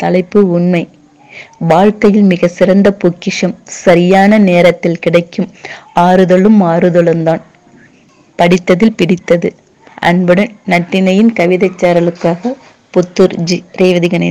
தலைப்பு உண்மை. வாழ்க்கையில் மிக சிறந்த பொக்கிஷம் சரியான நேரத்தில் கிடைக்கும். ஆறுதலும் ஆறுதலும் தான். படித்ததில் பிடித்தது. அன்புடன் நட்டினையின் கவிதைச் சேரலுக்காக புத்தூர் ஜி. ரேவதி கணேசன்.